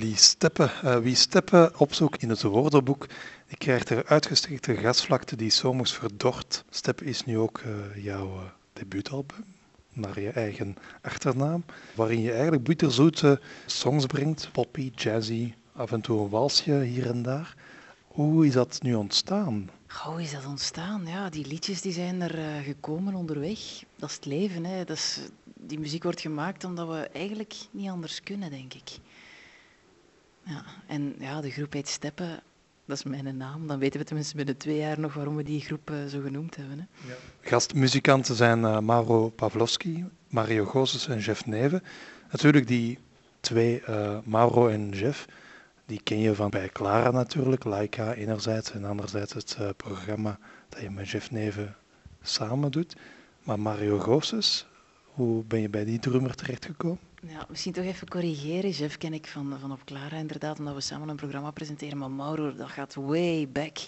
Lee Steppe. Uh, wie Steppe opzoekt in het woordenboek, die krijgt er uitgestrekte gasvlakte die zomers verdort. Steppe is nu ook uh, jouw uh, debuutalbum, naar je eigen achternaam, waarin je eigenlijk bitterzoete songs brengt, poppy, jazzy, af en toe een walsje hier en daar. Hoe is dat nu ontstaan? Hoe is dat ontstaan? Ja, die liedjes die zijn er gekomen onderweg. Dat is het leven. Hè. Dat is, die muziek wordt gemaakt omdat we eigenlijk niet anders kunnen, denk ik. Ja, en ja, de groep heet Steppen. Dat is mijn naam. Dan weten we tenminste binnen twee jaar nog waarom we die groep uh, zo genoemd hebben. Hè. Ja. Gastmuzikanten zijn uh, Mauro Pavlovski, Mario Gozes en Jeff Neven. Natuurlijk die twee, Mauro en Jeff, die ken je van bij Clara natuurlijk, Laika enerzijds en anderzijds het uh, programma dat je met Jeff Neven samen doet. Maar Mario Gosses, hoe ben je bij die drummer terechtgekomen? Ja, misschien toch even corrigeren. Jeff ken ik van, van op Clara inderdaad, omdat we samen een programma presenteren. Maar Mauro, dat gaat way back.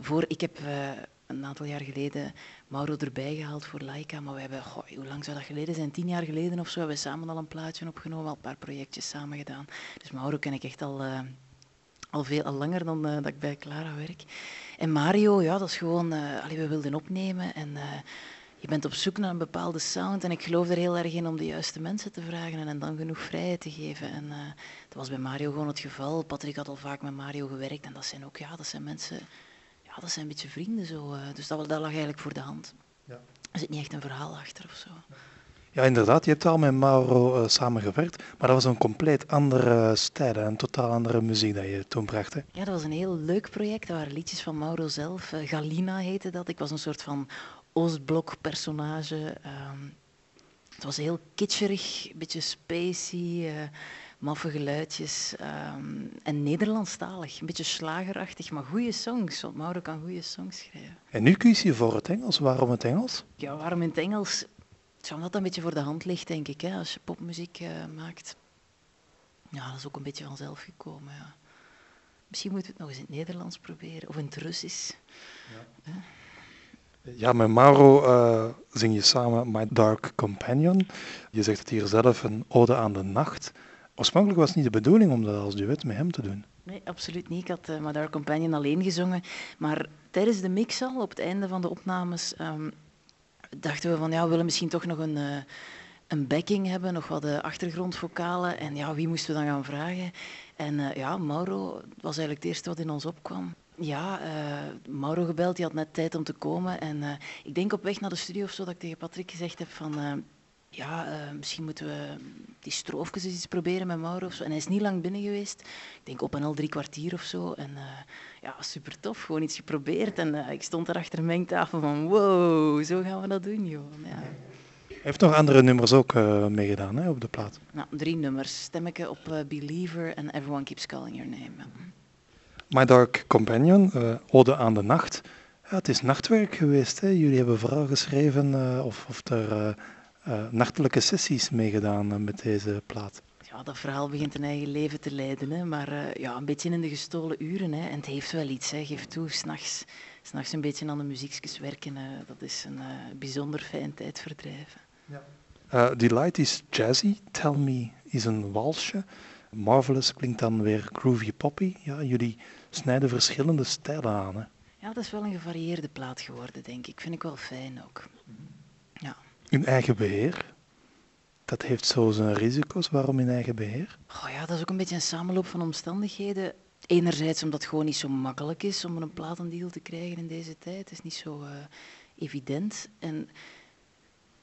Voor, ik heb uh, een aantal jaar geleden Mauro erbij gehaald voor Laika. Maar we hebben, goh, hoe lang zou dat geleden zijn? Tien jaar geleden of zo hebben we samen al een plaatje opgenomen, al een paar projectjes samen gedaan. Dus Mauro ken ik echt al... Uh, al veel al langer dan uh, dat ik bij Clara werk. En Mario, ja, dat is gewoon, uh, we wilden opnemen en je bent op zoek naar een bepaalde sound en ik geloof er heel erg in om de juiste mensen te vragen en, en dan genoeg vrijheid te geven. En dat was bij Mario gewoon het geval. Patrick had al vaak met Mario gewerkt en dat zijn ook, ja, dat zijn mensen, ja, dat zijn een beetje vrienden zo. dus dat, dat lag eigenlijk voor de hand. Ja. Er zit niet echt een verhaal achter of zo. Ja. Inderdaad. Je hebt al met Mauro uh, samengewerkt, maar dat was een compleet andere stijl en een totaal andere muziek dat je toen bracht. Hè? Ja, dat was een heel leuk project. Dat waren liedjes van Mauro zelf. Uh, Galina heette dat. Ik was een soort van Oostblok-personage. Um, het was heel kitscherig, een beetje spacey, uh, maffe geluidjes um, en Nederlandstalig. Een beetje slagerachtig, maar goede songs, want Mauro kan goede songs schrijven. En nu kies je voor het Engels. Waarom het Engels? Ja, waarom in het Engels? Zou dat een beetje voor de hand ligt, denk ik, hè, als je popmuziek uh, maakt. Ja, dat is ook een beetje vanzelf gekomen. Ja. Misschien moeten we het nog eens in het Nederlands proberen, of in het Russisch. Ja, ja met Mauro uh, zing je samen My Dark Companion. Je zegt het hier zelf, een ode aan de nacht. Oorspronkelijk was het niet de bedoeling om dat als duet met hem te doen. Nee, absoluut niet. Ik had uh, My Dark Companion alleen gezongen. Maar tijdens de mix al, op het einde van de opnames, um, dachten we van ja, we willen misschien toch nog een, uh, een backing hebben, nog wat de achtergrondvokalen. En ja, wie moesten we dan gaan vragen? En ja, Mauro was eigenlijk het eerste wat in ons opkwam. Ja, uh, Mauro gebeld, die had net tijd om te komen. En ik denk op weg naar de studio of zo dat ik tegen Patrick gezegd heb van ja, uh, misschien moeten we die stroofjes eens proberen met Mauro of zo. En hij is niet lang binnen geweest. Ik denk op en al drie kwartier of zo. En ja, super tof. Gewoon iets geprobeerd. En ik stond er achter een mengtafel van wow, zo gaan we dat doen, joh. Ja. Hij heeft nog andere nummers ook meegedaan hè, op de plaat? Nou, drie nummers. Stemmeke op Believer en Everyone Keeps Calling Your Name. My Dark Companion, Ode aan de Nacht. Ja, het is nachtwerk geweest. Hè? Jullie hebben vooral geschreven of, of er uh, nachtelijke sessies meegedaan uh, met deze plaat. Ja, dat verhaal begint een eigen leven te leiden, hè, maar uh, ja, een beetje in de gestolen uren. Hè. En het heeft wel iets, hè. geef toe, s'nachts, s'nachts een beetje aan de muziekjes werken. dat is een bijzonder fijn tijdverdrijf. Ja. Delight is jazzy, Tell Me is een walsje. Marvelous klinkt dan weer groovy poppy. Ja, jullie snijden verschillende stijlen aan. Hè. Ja, dat is wel een gevarieerde plaat geworden, denk ik. Vind ik wel fijn ook. Ja. In eigen beheer? Dat heeft zo zijn risico's. Waarom in eigen beheer? Oh ja, dat is ook een beetje een samenloop van omstandigheden. Enerzijds omdat het gewoon niet zo makkelijk is om een platendeal te krijgen in deze tijd. Het is niet zo uh, evident. En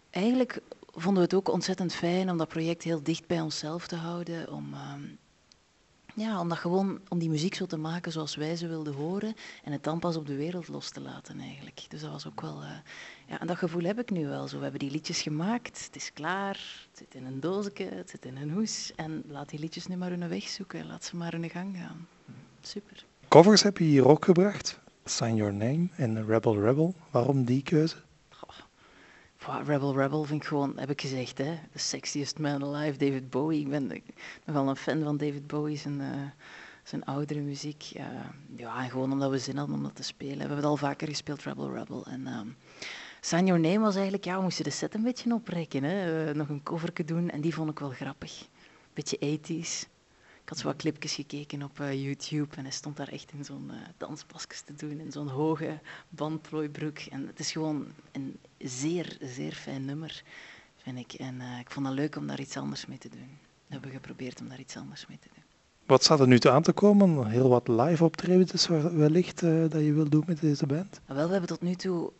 eigenlijk vonden we het ook ontzettend fijn om dat project heel dicht bij onszelf te houden. Om, uh, ja, om dat gewoon, om die muziek zo te maken zoals wij ze wilden horen. En het dan pas op de wereld los te laten eigenlijk. Dus dat was ook wel... Uh, ja, en dat gevoel heb ik nu wel zo. We hebben die liedjes gemaakt, het is klaar, het zit in een doosje, het zit in een hoes. En laat die liedjes nu maar hun weg zoeken, laat ze maar hun gang gaan. Super. Covers heb je hier ook gebracht, Sign Your Name en Rebel Rebel. Waarom die keuze? Rebel Rebel vind ik gewoon, heb ik gezegd, hè, the sexiest man alive, David Bowie. Ik ben nogal een fan van David Bowie, zijn, uh, zijn oudere muziek. Ja, gewoon omdat we zin hadden om dat te spelen. We hebben het al vaker gespeeld, Rebel Rebel. En, um, Your Name was eigenlijk, ja, we moesten de set een beetje oprekken. Hè. Uh, nog een coverke doen en die vond ik wel grappig. Beetje 80s. Ik had zo wat clipjes gekeken op eh, YouTube en hij stond daar echt in zo'n uh, danspasjes te doen, in zo'n hoge bandplooibroek. En het is gewoon een zeer, zeer fijn nummer, vind ik. En uh, ik vond het leuk om daar iets anders mee te doen. We hebben geprobeerd om daar iets anders mee te doen. Wat staat er nu te aan te komen? Heel wat live optredens wellicht dat je wilt doen met deze band? Wel, we hebben tot nu toe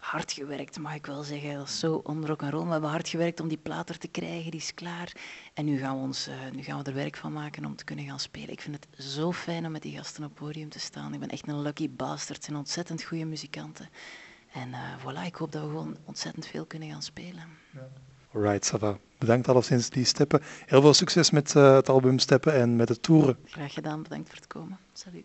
hard gewerkt, mag ik wel zeggen. Dat is zo roll. We hebben hard gewerkt om die plater te krijgen, die is klaar. En nu gaan, we ons, uh, nu gaan we er werk van maken om te kunnen gaan spelen. Ik vind het zo fijn om met die gasten op het podium te staan. Ik ben echt een lucky bastard. Het zijn ontzettend goede muzikanten. En uh, voilà, ik hoop dat we gewoon ontzettend veel kunnen gaan spelen. Ja. Alright, Sava. Bedankt alleszins die steppen. Heel veel succes met uh, het album Steppen en met het toeren. Graag gedaan, bedankt voor het komen. Salut.